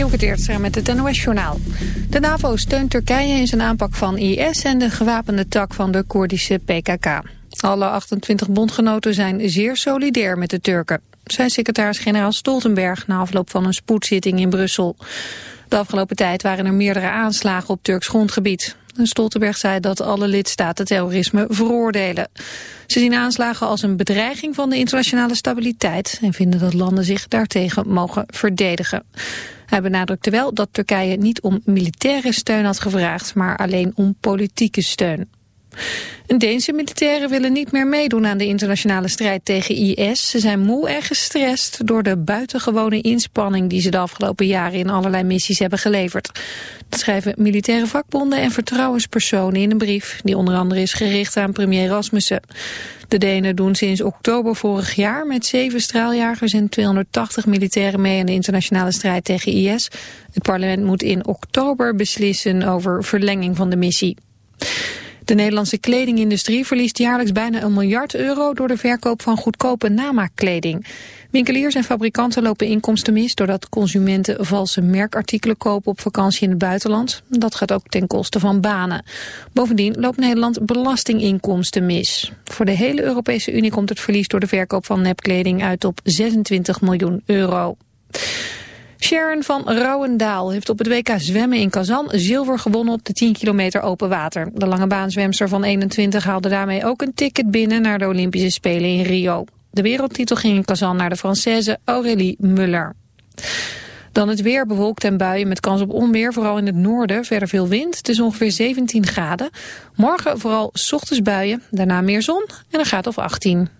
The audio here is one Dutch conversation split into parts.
Dielke Teertstra met het NOS-journaal. De NAVO steunt Turkije in zijn aanpak van IS en de gewapende tak van de Koerdische PKK. Alle 28 bondgenoten zijn zeer solidair met de Turken. Zijn secretaris-generaal Stoltenberg na afloop van een spoedzitting in Brussel. De afgelopen tijd waren er meerdere aanslagen op Turks grondgebied. Stoltenberg zei dat alle lidstaten terrorisme veroordelen. Ze zien aanslagen als een bedreiging van de internationale stabiliteit... en vinden dat landen zich daartegen mogen verdedigen. Hij benadrukte wel dat Turkije niet om militaire steun had gevraagd... maar alleen om politieke steun. Een Deense militairen willen niet meer meedoen aan de internationale strijd tegen IS. Ze zijn moe en gestrest door de buitengewone inspanning die ze de afgelopen jaren in allerlei missies hebben geleverd. Dat schrijven militaire vakbonden en vertrouwenspersonen in een brief die onder andere is gericht aan premier Rasmussen. De Denen doen sinds oktober vorig jaar met zeven straaljagers en 280 militairen mee aan de internationale strijd tegen IS. Het parlement moet in oktober beslissen over verlenging van de missie. De Nederlandse kledingindustrie verliest jaarlijks bijna een miljard euro door de verkoop van goedkope namaakkleding. Winkeliers en fabrikanten lopen inkomsten mis doordat consumenten valse merkartikelen kopen op vakantie in het buitenland. Dat gaat ook ten koste van banen. Bovendien loopt Nederland belastinginkomsten mis. Voor de hele Europese Unie komt het verlies door de verkoop van nepkleding uit op 26 miljoen euro. Sharon van Rouwendaal heeft op het WK zwemmen in Kazan zilver gewonnen op de 10 kilometer open water. De lange baanzwemster van 21 haalde daarmee ook een ticket binnen naar de Olympische Spelen in Rio. De wereldtitel ging in Kazan naar de Française Aurélie Muller. Dan het weer bewolkt en buien met kans op onweer, vooral in het noorden. Verder veel wind, het is ongeveer 17 graden. Morgen vooral ochtends buien, daarna meer zon en een graad of 18.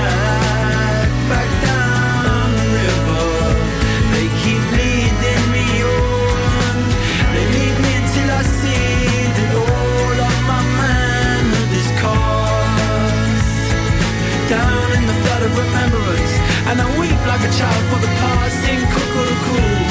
like a child for the past. Sing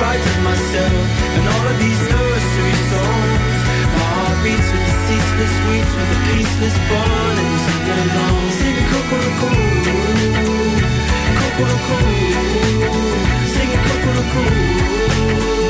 Of myself and all of these nursery songs, my heart beats with the ceaseless weeps with the peaceless burning to belong. Sing cuckoo-cuckoo, cuckoo-cuckoo, sing cuckoo-cuckoo.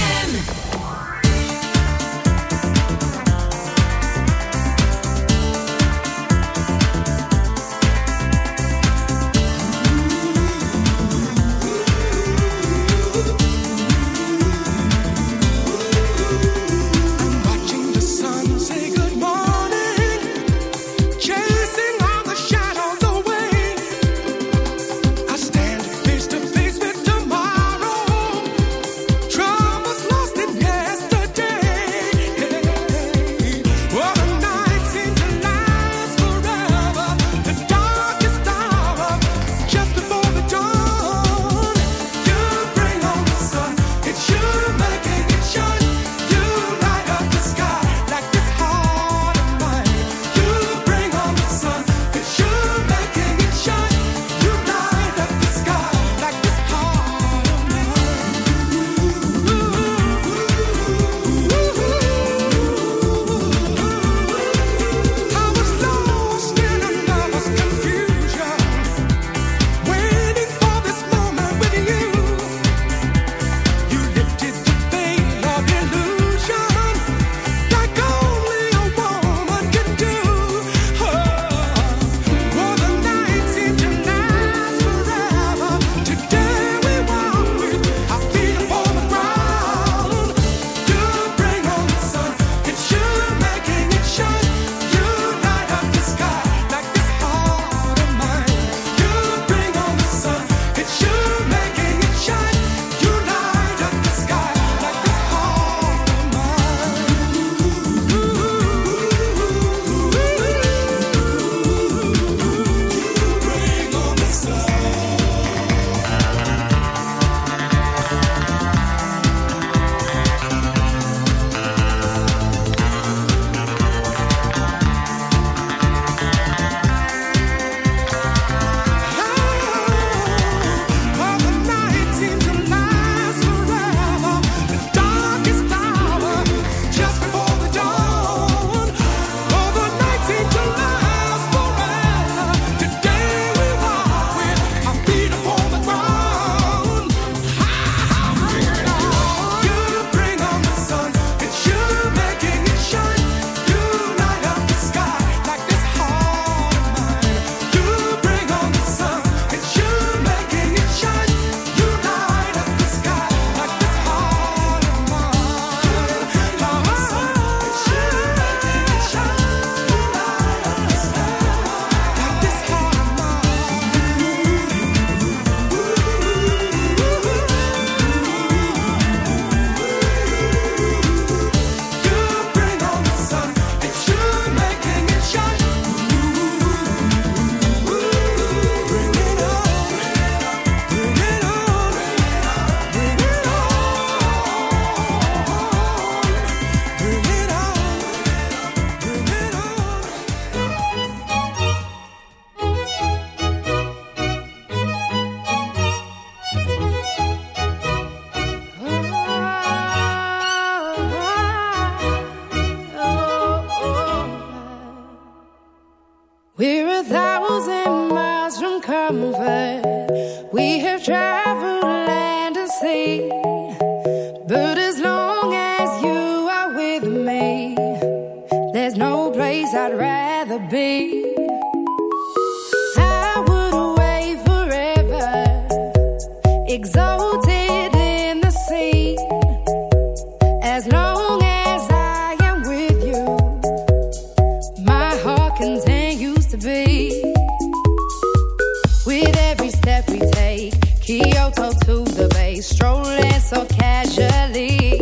casually.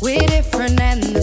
We're different and the